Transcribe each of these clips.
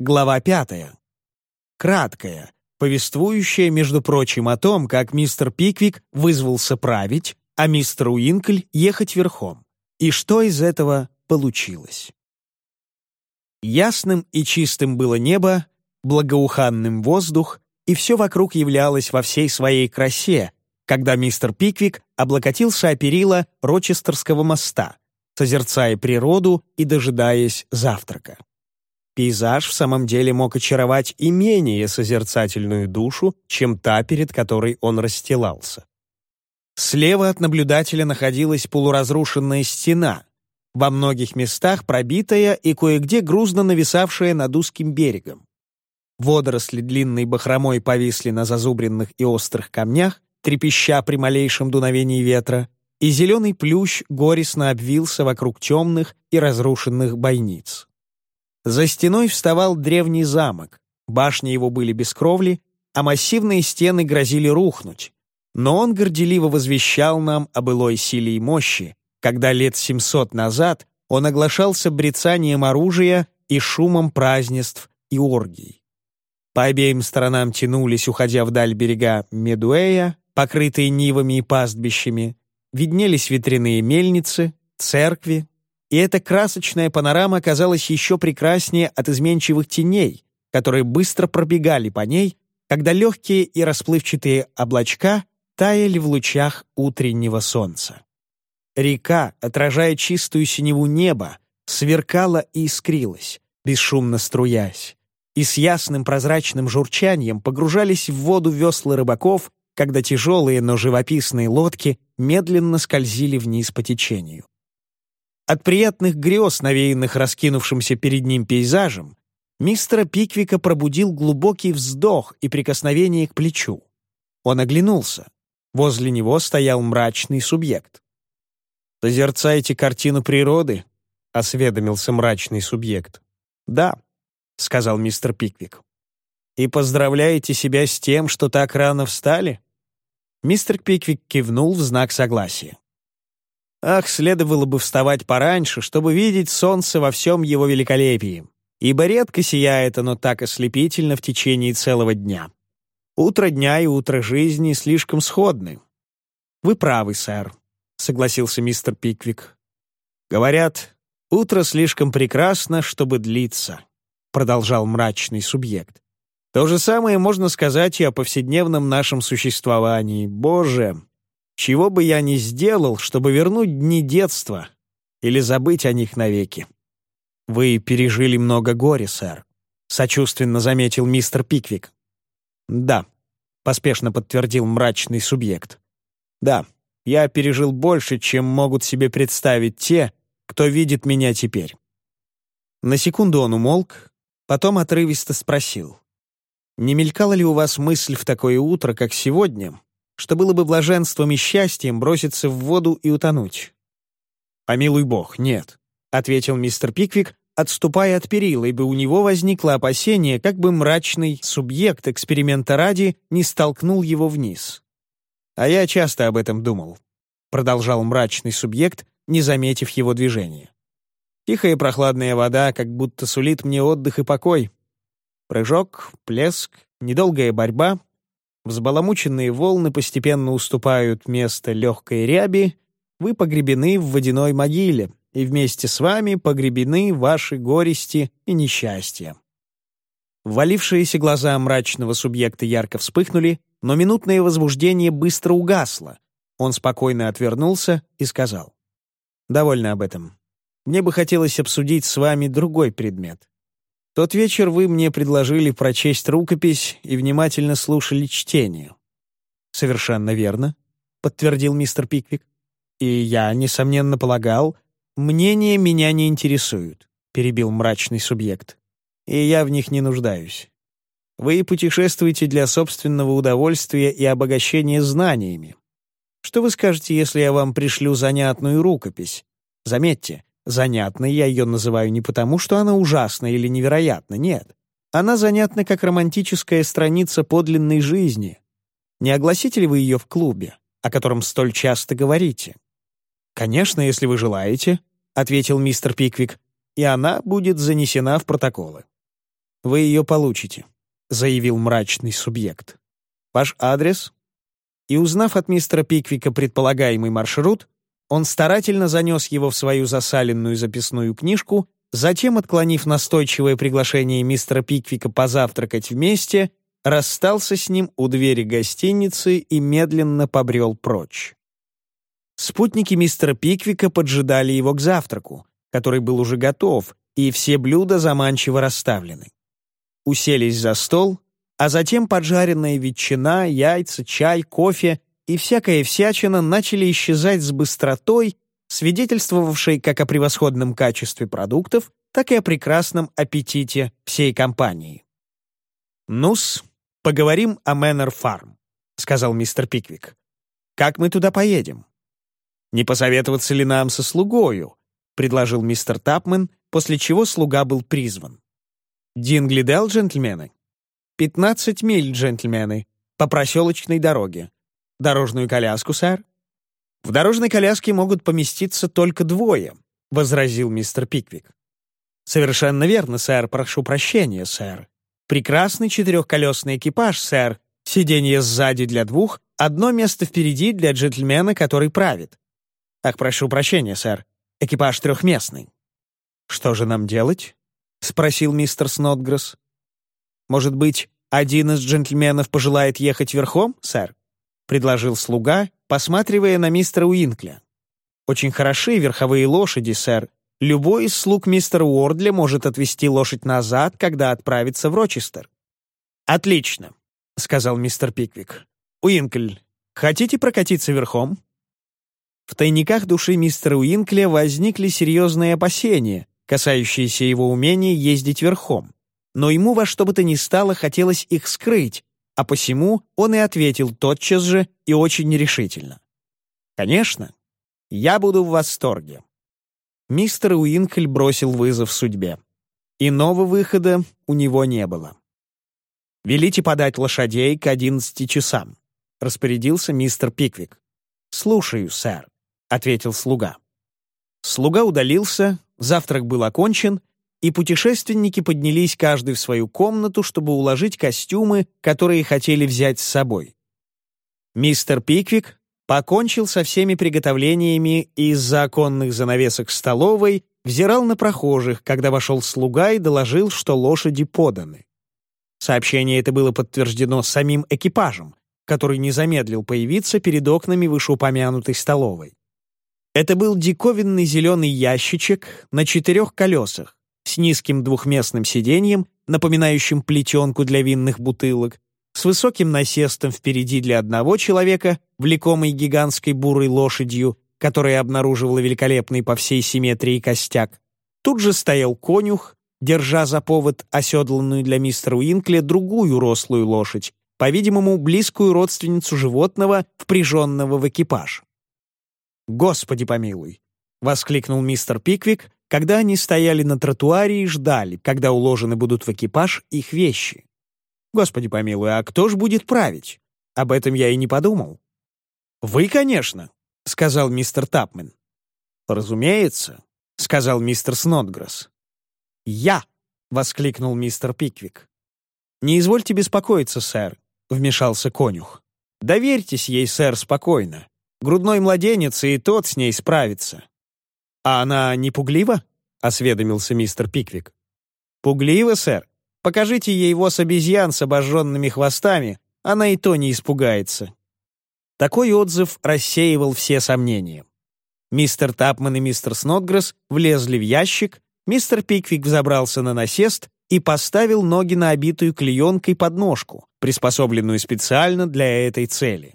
Глава пятая. Краткая, повествующая, между прочим, о том, как мистер Пиквик вызвался править, а мистер Уинкль ехать верхом. И что из этого получилось. Ясным и чистым было небо, благоуханным воздух, и все вокруг являлось во всей своей красе, когда мистер Пиквик облокотился о перила Рочестерского моста, созерцая природу и дожидаясь завтрака. Пейзаж в самом деле мог очаровать и менее созерцательную душу, чем та, перед которой он расстилался. Слева от наблюдателя находилась полуразрушенная стена, во многих местах пробитая и кое-где грузно нависавшая над узким берегом. Водоросли длинной бахромой повисли на зазубренных и острых камнях, трепеща при малейшем дуновении ветра, и зеленый плющ горестно обвился вокруг темных и разрушенных бойниц. За стеной вставал древний замок, башни его были без кровли, а массивные стены грозили рухнуть, но он горделиво возвещал нам о былой силе и мощи, когда лет 700 назад он оглашался брецанием оружия и шумом празднеств и оргий. По обеим сторонам тянулись, уходя вдаль берега Медуэя, покрытые нивами и пастбищами, виднелись ветряные мельницы, церкви, и эта красочная панорама казалась еще прекраснее от изменчивых теней, которые быстро пробегали по ней, когда легкие и расплывчатые облачка таяли в лучах утреннего солнца. Река, отражая чистую синеву неба, сверкала и искрилась, бесшумно струясь, и с ясным прозрачным журчанием погружались в воду весла рыбаков, когда тяжелые, но живописные лодки медленно скользили вниз по течению. От приятных грез, навеянных раскинувшимся перед ним пейзажем, мистера Пиквика пробудил глубокий вздох и прикосновение к плечу. Он оглянулся. Возле него стоял мрачный субъект. «Созерцаете картину природы?» — осведомился мрачный субъект. «Да», — сказал мистер Пиквик. «И поздравляете себя с тем, что так рано встали?» Мистер Пиквик кивнул в знак согласия. Ах, следовало бы вставать пораньше, чтобы видеть солнце во всем его великолепии, ибо редко сияет оно так ослепительно в течение целого дня. Утро дня и утро жизни слишком сходны. Вы правы, сэр, согласился мистер Пиквик. Говорят, утро слишком прекрасно, чтобы длиться, продолжал мрачный субъект. То же самое можно сказать и о повседневном нашем существовании. Боже, чего бы я ни сделал, чтобы вернуть дни детства или забыть о них навеки. Вы пережили много горя, сэр, сочувственно заметил мистер Пиквик. «Да», — поспешно подтвердил мрачный субъект. «Да, я пережил больше, чем могут себе представить те, кто видит меня теперь». На секунду он умолк, потом отрывисто спросил. «Не мелькала ли у вас мысль в такое утро, как сегодня, что было бы блаженством и счастьем броситься в воду и утонуть?» «Помилуй бог, нет», — ответил мистер Пиквик, отступая от перила, ибо у него возникло опасение, как бы мрачный субъект эксперимента ради не столкнул его вниз. «А я часто об этом думал», — продолжал мрачный субъект, не заметив его движения. «Тихая прохладная вода как будто сулит мне отдых и покой. Прыжок, плеск, недолгая борьба, взбаламученные волны постепенно уступают место легкой ряби, вы погребены в водяной могиле, и вместе с вами погребены ваши горести и несчастья». Ввалившиеся глаза мрачного субъекта ярко вспыхнули, но минутное возбуждение быстро угасло. Он спокойно отвернулся и сказал. «Довольно об этом. Мне бы хотелось обсудить с вами другой предмет. Тот вечер вы мне предложили прочесть рукопись и внимательно слушали чтение». «Совершенно верно», — подтвердил мистер Пиквик. «И я, несомненно, полагал, «Мнения меня не интересуют», — перебил мрачный субъект. «И я в них не нуждаюсь. Вы путешествуете для собственного удовольствия и обогащения знаниями. Что вы скажете, если я вам пришлю занятную рукопись? Заметьте, занятной я ее называю не потому, что она ужасна или невероятна, нет. Она занятна как романтическая страница подлинной жизни. Не огласите ли вы ее в клубе, о котором столь часто говорите? Конечно, если вы желаете, ответил мистер Пиквик, и она будет занесена в протоколы. вы ее получите», — заявил мрачный субъект. «Ваш адрес?» И узнав от мистера Пиквика предполагаемый маршрут, он старательно занес его в свою засаленную записную книжку, затем, отклонив настойчивое приглашение мистера Пиквика позавтракать вместе, расстался с ним у двери гостиницы и медленно побрел прочь. Спутники мистера Пиквика поджидали его к завтраку, который был уже готов, и все блюда заманчиво расставлены. Уселись за стол, а затем поджаренная ветчина, яйца, чай, кофе и всякая всячина начали исчезать с быстротой, свидетельствовавшей как о превосходном качестве продуктов, так и о прекрасном аппетите всей компании. «Ну-с, поговорим о Мэннер Фарм», — сказал мистер Пиквик. «Как мы туда поедем?» «Не посоветоваться ли нам со слугою?» — предложил мистер Тапмен, после чего слуга был призван. «Дин глядел, джентльмены?» «Пятнадцать миль, джентльмены, по проселочной дороге. Дорожную коляску, сэр?» «В дорожной коляске могут поместиться только двое», — возразил мистер Пиквик. «Совершенно верно, сэр, прошу прощения, сэр. Прекрасный четырехколесный экипаж, сэр. Сиденье сзади для двух, одно место впереди для джентльмена, который правит. Ах, прошу прощения, сэр. Экипаж трехместный». «Что же нам делать?» — спросил мистер Снотгресс. «Может быть, один из джентльменов пожелает ехать верхом, сэр?» — предложил слуга, посматривая на мистера Уинкля. «Очень хороши верховые лошади, сэр. Любой из слуг мистера Уордли может отвести лошадь назад, когда отправится в Рочестер». «Отлично», — сказал мистер Пиквик. «Уинкль, хотите прокатиться верхом?» В тайниках души мистера Уинкля возникли серьезные опасения, касающиеся его умения ездить верхом. Но ему во что бы то ни стало хотелось их скрыть, а посему он и ответил тотчас же и очень нерешительно. «Конечно, я буду в восторге». Мистер Уинкль бросил вызов судьбе. Иного выхода у него не было. «Велите подать лошадей к одиннадцати часам», — распорядился мистер Пиквик. «Слушаю, сэр», — ответил слуга. Слуга удалился, завтрак был окончен, и путешественники поднялись каждый в свою комнату, чтобы уложить костюмы, которые хотели взять с собой. Мистер Пиквик покончил со всеми приготовлениями и из-за оконных занавесок столовой взирал на прохожих, когда вошел слуга и доложил, что лошади поданы. Сообщение это было подтверждено самим экипажем, который не замедлил появиться перед окнами вышеупомянутой столовой. Это был диковинный зеленый ящичек на четырех колесах с низким двухместным сиденьем, напоминающим плетенку для винных бутылок, с высоким насестом впереди для одного человека, влекомой гигантской бурой лошадью, которая обнаруживала великолепный по всей симметрии костяк. Тут же стоял конюх, держа за повод оседланную для мистера Уинкля другую рослую лошадь, по-видимому, близкую родственницу животного, впряженного в экипаж. «Господи помилуй!» — воскликнул мистер Пиквик, когда они стояли на тротуаре и ждали, когда уложены будут в экипаж их вещи. «Господи помилуй, а кто ж будет править? Об этом я и не подумал». «Вы, конечно», — сказал мистер Тапмен. «Разумеется», — сказал мистер Снотгресс. «Я!» — воскликнул мистер Пиквик. «Не извольте беспокоиться, сэр», — вмешался конюх. «Доверьтесь ей, сэр, спокойно. Грудной младенец, и тот с ней справится». «А она не пуглива?» — осведомился мистер Пиквик. «Пуглива, сэр. Покажите ей воз обезьян с обожженными хвостами, она и то не испугается». Такой отзыв рассеивал все сомнения. Мистер Тапман и мистер Снотгресс влезли в ящик, мистер Пиквик взобрался на насест и поставил ноги на обитую клеенкой подножку, приспособленную специально для этой цели.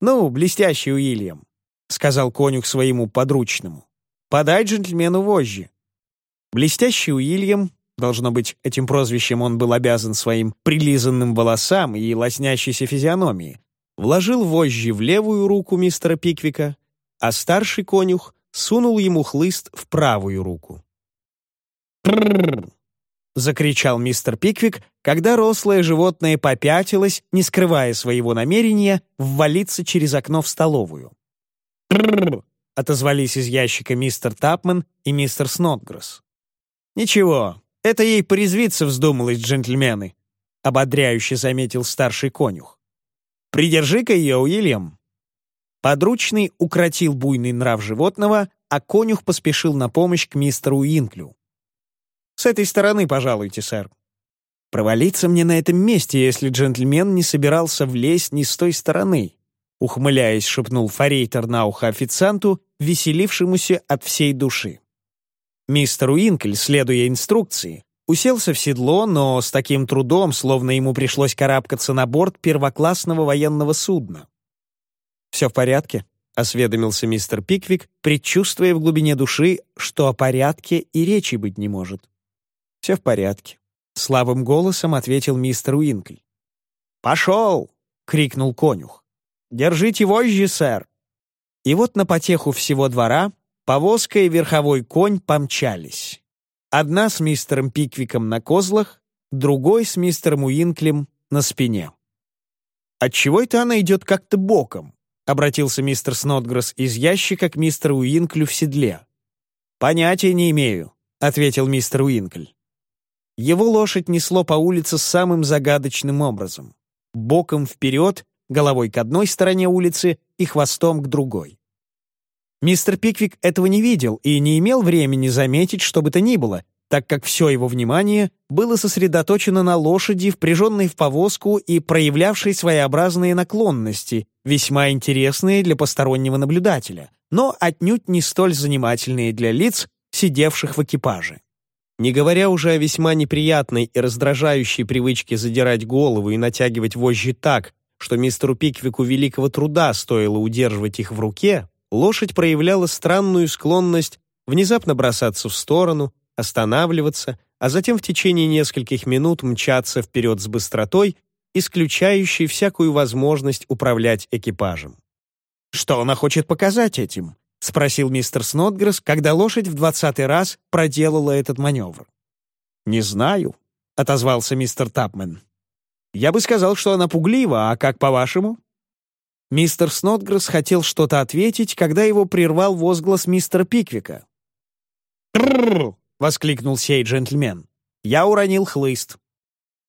«Ну, блестящий Уильям», — сказал конюх своему подручному, — «подай джентльмену вожжи». Блестящий Уильям, должно быть, этим прозвищем он был обязан своим прилизанным волосам и лоснящейся физиономии, вложил вожжи в левую руку мистера Пиквика, а старший конюх сунул ему хлыст в правую руку. Закричал мистер Пиквик, когда рослое животное попятилось, не скрывая своего намерения, ввалиться через окно в столовую. Отозвались из ящика мистер Тапман и мистер Снотгресс. «Ничего, Это ей порезвиться вздумалось, джентльмены», — ободряюще заметил старший конюх. «Придержи-ка ее, Уильям». Подручный укротил буйный нрав животного, а конюх поспешил на помощь к мистеру Уинклю. «С этой стороны, пожалуйте, сэр». «Провалиться мне на этом месте, если джентльмен не собирался влезть ни с той стороны», ухмыляясь, шепнул форейтер на ухо официанту, веселившемуся от всей души. Мистер Уинкль, следуя инструкции, уселся в седло, но с таким трудом, словно ему пришлось карабкаться на борт первоклассного военного судна. «Все в порядке?» — осведомился мистер Пиквик, предчувствуя в глубине души, что о порядке и речи быть не может. «Все в порядке», — слабым голосом ответил мистер Уинкль. «Пошел!» — крикнул конюх. «Держите вожжи, сэр!» И вот на потеху всего двора повозка и верховой конь помчались. Одна с мистером Пиквиком на козлах, другой с мистером Уинклем на спине. «Отчего это она идет как-то боком?» — обратился мистер Снотгресс из ящика к мистеру Уинклю в седле. «Понятия не имею», — ответил мистер Уинкль. Его лошадь несло по улице самым загадочным образом. Боком вперед, головой к одной стороне улицы и хвостом к другой. Мистер Пиквик этого не видел и не имел времени заметить, что бы то ни было, так как все его внимание было сосредоточено на лошади, впряженной в повозку и проявлявшей своеобразные наклонности, весьма интересные для постороннего наблюдателя, но отнюдь не столь занимательные для лиц, сидевших в экипаже. Не говоря уже о весьма неприятной и раздражающей привычке задирать голову и натягивать вожжи так, что мистеру Пиквику великого труда стоило удерживать их в руке, лошадь проявляла странную склонность внезапно бросаться в сторону, останавливаться, а затем в течение нескольких минут мчаться вперед с быстротой, исключающей всякую возможность управлять экипажем. «Что она хочет показать этим?» — спросил мистер Снотгресс, когда лошадь в двадцатый раз проделала этот маневр. «Не знаю», — отозвался мистер Тапмен. «Я бы сказал, что она пуглива, а как по-вашему?» Мистер Снотгресс хотел что-то ответить, когда его прервал возглас мистера Пиквика. «Трррр!» — воскликнул сей джентльмен. «Я уронил хлыст».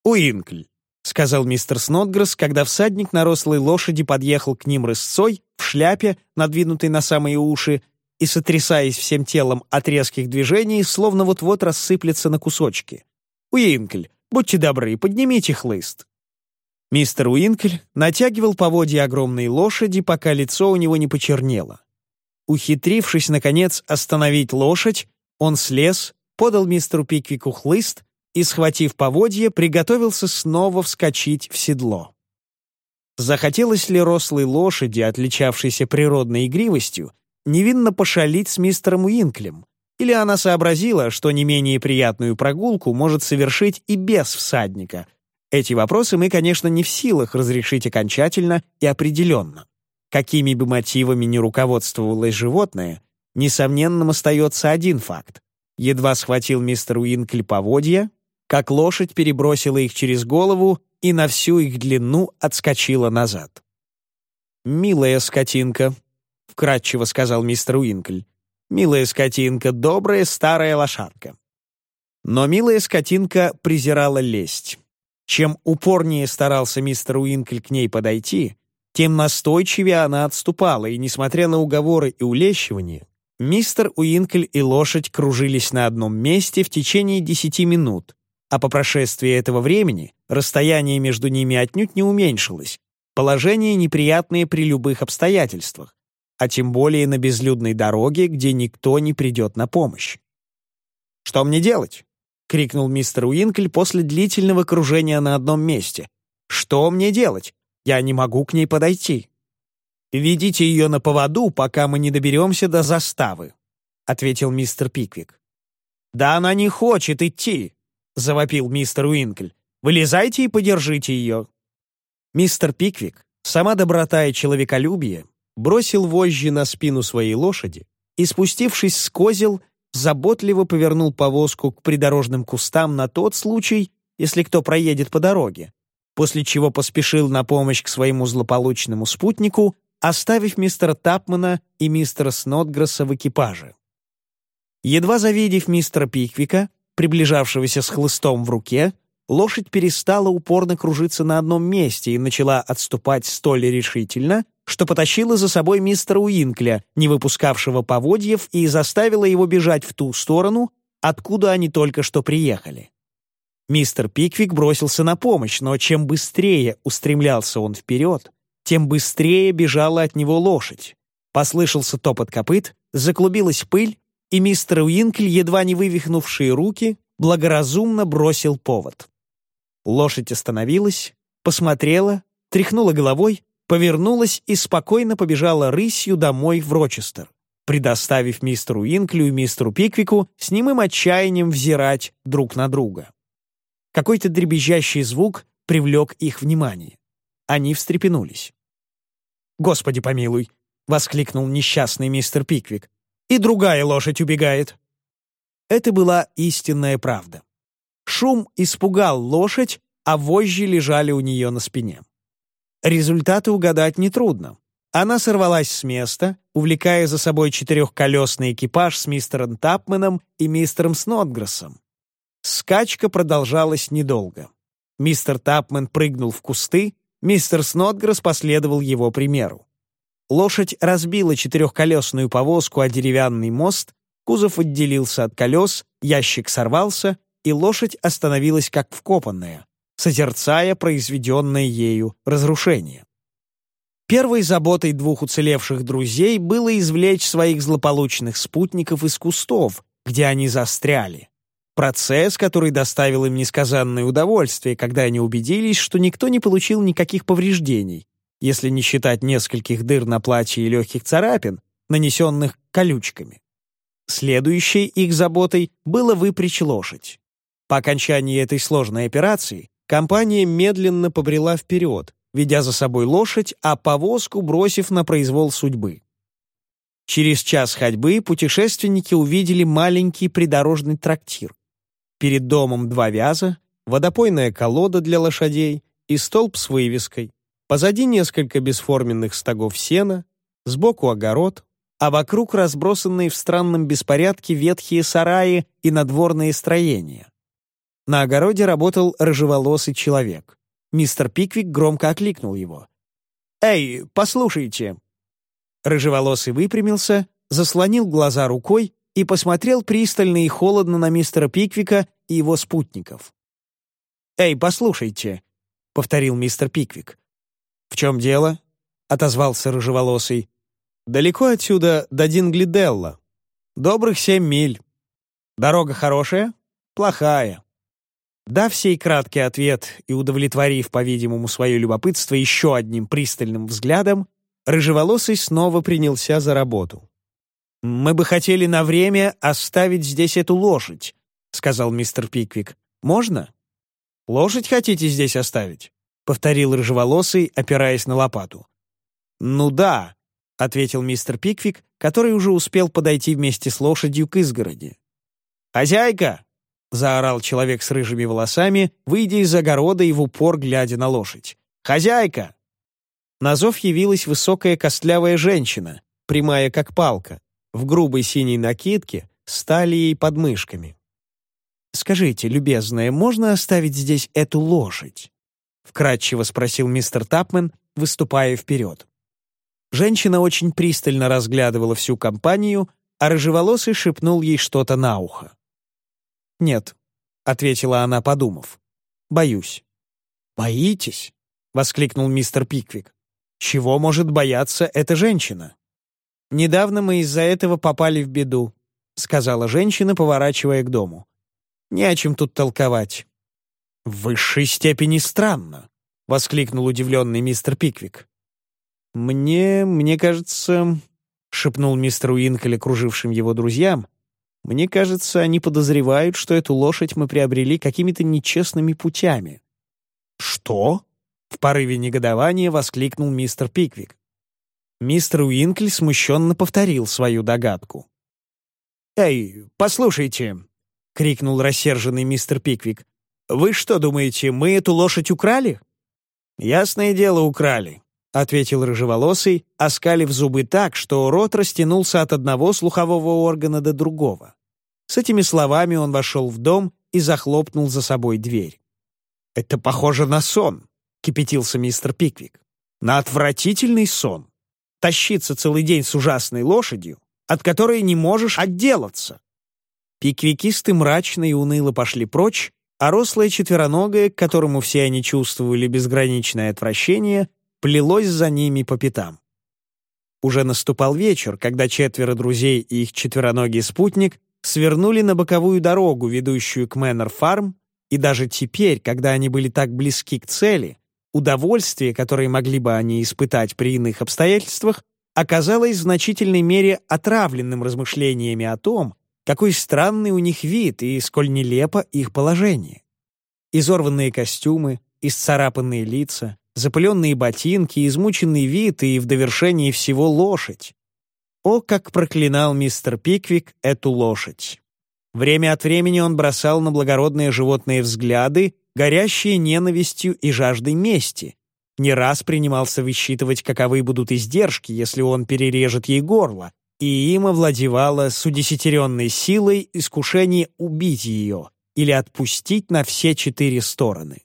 «Уинкль», — сказал мистер Снотгресс, когда всадник на рослой лошади подъехал к ним рысцой, в шляпе, надвинутой на самые уши, и, сотрясаясь всем телом от резких движений, словно вот-вот рассыплется на кусочки. «Уинкль, будьте добры, поднимите хлыст». Мистер Уинкль натягивал поводья огромной лошади, пока лицо у него не почернело. Ухитрившись, наконец, остановить лошадь, он слез, подал мистеру Пиквику хлыст и, схватив поводье, приготовился снова вскочить в седло. Захотелось ли рослой лошади, отличавшейся природной игривостью, невинно пошалить с мистером Уинклем, или она сообразила, что не менее приятную прогулку может совершить и без всадника? Эти вопросы мы, конечно, не в силах разрешить окончательно и определенно. Какими бы мотивами ни руководствовалось животное, несомненным остается один факт. Едва схватил мистер Уинкли поводья, как лошадь перебросила их через голову и на всю их длину отскочила назад. «Милая скотинка», — вкратчиво сказал мистер Уинкль. «Милая скотинка, добрая старая лошадка». Но милая скотинка презирала лесть. Чем упорнее старался мистер Уинкль к ней подойти, тем настойчивее она отступала, и, несмотря на уговоры и улещивания, Мистер Уинкль и лошадь кружились на одном месте в течение десяти минут, а по прошествии этого времени расстояние между ними отнюдь не уменьшилось, положение неприятное при любых обстоятельствах, а тем более на безлюдной дороге, где никто не придет на помощь. «Что мне делать?» — крикнул мистер Уинкль после длительного кружения на одном месте. «Что мне делать? Я не могу к ней подойти». «Ведите ее на поводу, пока мы не доберемся до заставы», — ответил мистер Пиквик. «Да она не хочет идти», — завопил мистер Уинкль. «Вылезайте и подержите ее». Мистер Пиквик, сама доброта и человеколюбие, бросил вожжи на спину своей лошади и, спустившись с козел, заботливо повернул повозку к придорожным кустам на тот случай, если кто проедет по дороге, после чего поспешил на помощь к своему злополучному спутнику, оставив мистера Тапмана и мистера Снотгресса в экипаже. Едва завидев мистера Пиквика, приближавшегося с хлыстом в руке, лошадь перестала упорно кружиться на одном месте и начала отступать столь решительно, что потащила за собой мистера Уинкля, не выпускавшего поводьев, и заставила его бежать в ту сторону, откуда они только что приехали. Мистер Пиквик бросился на помощь, но чем быстрее устремлялся он вперед, тем быстрее бежала от него лошадь. Послышался топот копыт, заклубилась пыль, и мистер Уинкль, едва не вывихнувшие руки, благоразумно бросил повод. Лошадь остановилась, посмотрела, тряхнула головой, повернулась и спокойно побежала рысью домой в Рочестер, предоставив мистеру Инклю и мистеру Пиквику с немым отчаянием взирать друг на друга. Какой-то дребезжащий звук привлек их внимание. Они встрепенулись. «Господи помилуй!» — воскликнул несчастный мистер Пиквик. «И другая лошадь убегает!» Это была истинная правда. Шум испугал лошадь, а вожжи лежали у нее на спине. Результаты угадать нетрудно. Она сорвалась с места, увлекая за собой четырехколесный экипаж с мистером Тапменом и мистером Снотгрессом. Скачка продолжалась недолго. Мистер Тапмен прыгнул в кусты, мистер Снотгресс последовал его примеру. Лошадь разбила четырехколесную повозку о деревянный мост, кузов отделился от колес, ящик сорвался, и лошадь остановилась как вкопанная, созерцая произведенное ею разрушение. Первой заботой двух уцелевших друзей было извлечь своих злополучных спутников из кустов, где они застряли. Процесс, который доставил им несказанное удовольствие, когда они убедились, что никто не получил никаких повреждений, если не считать нескольких дыр на платье и легких царапин, нанесенных колючками. Следующей их заботой было выпрячь лошадь. По окончании этой сложной операции компания медленно побрела вперед, ведя за собой лошадь, а повозку бросив на произвол судьбы. Через час ходьбы путешественники увидели маленький придорожный трактир. Перед домом два вяза, водопойная колода для лошадей и столб с вывеской. Позади несколько бесформенных стогов сена, сбоку огород, а вокруг разбросанные в странном беспорядке ветхие сараи и надворные строения. На огороде работал рыжеволосый человек. Мистер Пиквик громко окликнул его. «Эй, послушайте!» Рыжеволосый выпрямился, заслонил глаза рукой и посмотрел пристально и холодно на мистера Пиквика и его спутников. «Эй, послушайте!» — повторил мистер Пиквик. «В чем дело?» — отозвался рыжеволосый. «Далеко отсюда до Динглиделла. Добрых семь миль. Дорога хорошая? Плохая. Дав сей краткий ответ и удовлетворив, по-видимому, свое любопытство еще одним пристальным взглядом, Рыжеволосый снова принялся за работу. «Мы бы хотели на время оставить здесь эту лошадь», — сказал мистер Пиквик. «Можно?» «Лошадь хотите здесь оставить?» — повторил Рыжеволосый, опираясь на лопату. «Ну да», — ответил мистер Пиквик, который уже успел подойти вместе с лошадью к изгороди. «Хозяйка!» — заорал человек с рыжими волосами, выйдя из огорода и в упор глядя на лошадь. «Хозяйка!» На зов явилась высокая костлявая женщина, прямая как палка, в грубой синей накидке, с талией под мышками. «Скажите, любезная, можно оставить здесь эту лошадь?» — вкратчиво спросил мистер Тапмен, выступая вперед. Женщина очень пристально разглядывала всю компанию, а рыжеволосый шепнул ей что-то на ухо. «Нет», — ответила она, подумав. «Боюсь». «Боитесь?» — воскликнул мистер Пиквик. «Чего может бояться эта женщина?» «Недавно мы из-за этого попали в беду», — сказала женщина, поворачивая к дому. «Не о чем тут толковать». «В высшей степени странно», — воскликнул удивленный мистер Пиквик. «Мне... мне кажется...» — шепнул мистер Уинкель окружившим его друзьям, мне кажется, они подозревают, что эту лошадь мы приобрели какими-то нечестными путями». «Что?» — в порыве негодования воскликнул мистер Пиквик. Мистер Уинкли смущенно повторил свою догадку. «Эй, послушайте!» — крикнул рассерженный мистер Пиквик. «Вы что думаете, мы эту лошадь украли?» «Ясное дело, украли», — ответил рыжеволосый, оскалив зубы так, что рот растянулся от одного слухового органа до другого. С этими словами он вошел в дом и захлопнул за собой дверь. «Это похоже на сон», — кипятился мистер Пиквик. «На отвратительный сон. Тащиться целый день с ужасной лошадью, от которой не можешь отделаться». Пиквикисты мрачно и уныло пошли прочь, а рослое четвероногое, к которому все они чувствовали безграничное отвращение, плелось за ними по пятам. Уже наступал вечер, когда четверо друзей и их четвероногий спутник свернули на боковую дорогу, ведущую к Мэннер-фарм, и даже теперь, когда они были так близки к цели, удовольствие, которое могли бы они испытать при иных обстоятельствах, оказалось в значительной мере отравленным размышлениями о том, какой странный у них вид и сколь нелепо их положение. Изорванные костюмы, исцарапанные лица, запыленные ботинки, измученный вид и в довершении всего лошадь. О, как проклинал мистер Пиквик эту лошадь! Время от времени он бросал на благородные животные взгляды, горящие ненавистью и жаждой мести. Не раз принимался высчитывать, каковы будут издержки, если он перережет ей горло, и им овладевало с удесятеренной силой искушение убить ее или отпустить на все четыре стороны.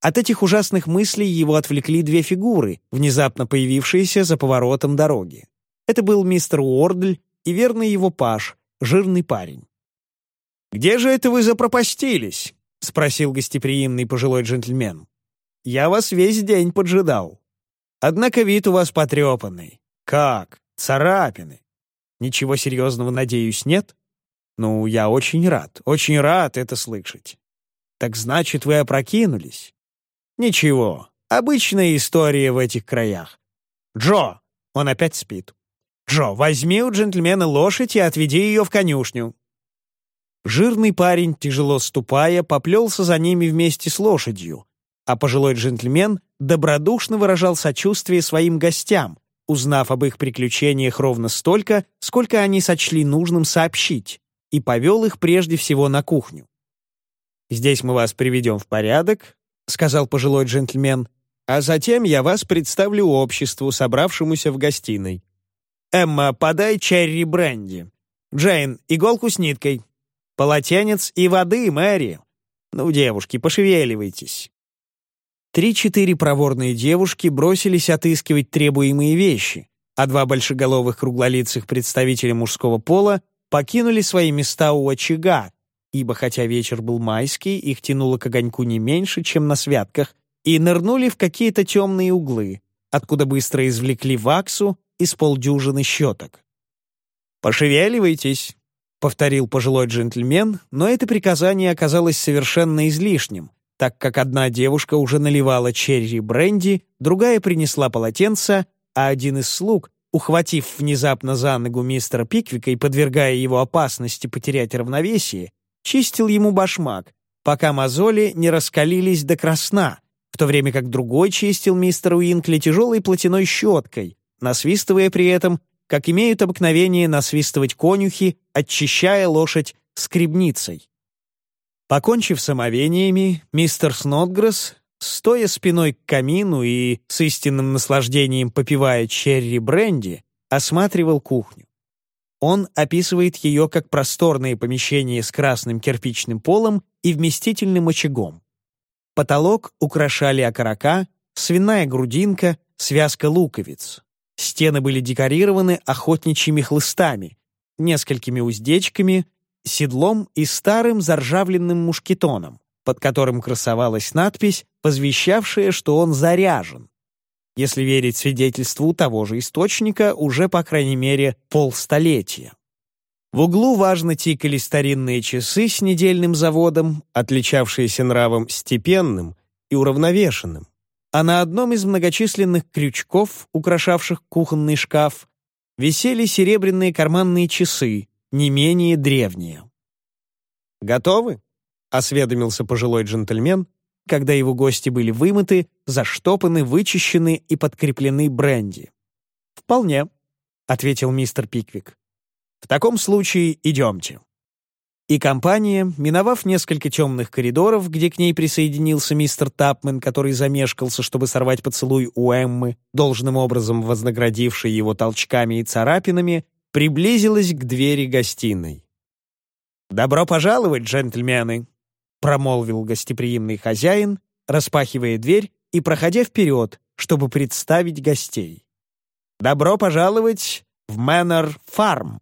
От этих ужасных мыслей его отвлекли две фигуры, внезапно появившиеся за поворотом дороги. Это был мистер Уордль и верный его паш, жирный парень. «Где же это вы запропастились?» — спросил гостеприимный пожилой джентльмен. «Я вас весь день поджидал. Однако вид у вас потрепанный. Как? Царапины. Ничего серьезного, надеюсь, нет? Ну, я очень рад, очень рад это слышать. Так значит, вы опрокинулись? Ничего, обычная история в этих краях. Джо, он опять спит. Джо, возьми у джентльмена лошадь и отведи ее в конюшню. Жирный парень, тяжело ступая, поплелся за ними вместе с лошадью, а пожилой джентльмен добродушно выражал сочувствие своим гостям, узнав об их приключениях ровно столько, сколько они сочли нужным сообщить, и повел их прежде всего на кухню. «Здесь мы вас приведем в порядок», — сказал пожилой джентльмен, «а затем я вас представлю обществу, собравшемуся в гостиной. Эмма, подай черри бренди. Джейн, иголку с ниткой. Полотенец и воды, Мэри. Ну, девушки, пошевеливайтесь». Три-четыре проворные девушки бросились отыскивать требуемые вещи, а два большеголовых круглолицых представителя мужского пола покинули свои места у очага, ибо хотя вечер был майский, их тянуло к огоньку не меньше, чем на святках, и нырнули в какие-то темные углы, откуда быстро извлекли ваксу из полдюжины щеток. «Пошевеливайтесь», — повторил пожилой джентльмен, но это приказание оказалось совершенно излишним, так как одна девушка уже наливала черри бренди, другая принесла полотенце, а один из слуг, ухватив внезапно за ногу мистера Пиквика и подвергая его опасности потерять равновесие, чистил ему башмак, пока мозоли не раскалились до красна, в то время как другой чистил мистер Уинкли тяжелой платяной щеткой, насвистывая при этом, как имеют обыкновение насвистывать конюхи, очищая лошадь скребницей. Покончив с омовениями, мистер Снотгресс, стоя спиной к камину и с истинным наслаждением попивая черри бренди, осматривал кухню. Он описывает ее как просторное помещение с красным кирпичным полом и вместительным очагом. Потолок украшали окорока, свиная грудинка, связка луковиц. Стены были декорированы охотничьими хлыстами, несколькими уздечками, седлом и старым заржавленным мушкетоном, под которым красовалась надпись, возвещавшая, что он заряжен. Если верить свидетельству того же источника, уже, по крайней мере, полстолетия. В углу важно тикали старинные часы с недельным заводом, отличавшиеся нравом степенным и уравновешенным. А на одном из многочисленных крючков, украшавших кухонный шкаф, висели серебряные карманные часы, не менее древние. «Готовы?» — осведомился пожилой джентльмен, когда его гости были вымыты, заштопаны, вычищены и подкреплены бренди. «Вполне», — ответил мистер Пиквик. «В таком случае идемте». И компания, миновав несколько темных коридоров, где к ней присоединился мистер Тапмен, который замешкался, чтобы сорвать поцелуй у Эммы, должным образом вознаградивший его толчками и царапинами, приблизилась к двери гостиной. «Добро пожаловать, джентльмены!» — промолвил гостеприимный хозяин, распахивая дверь и проходя вперед, чтобы представить гостей. «Добро пожаловать в Мэннер Фарм!»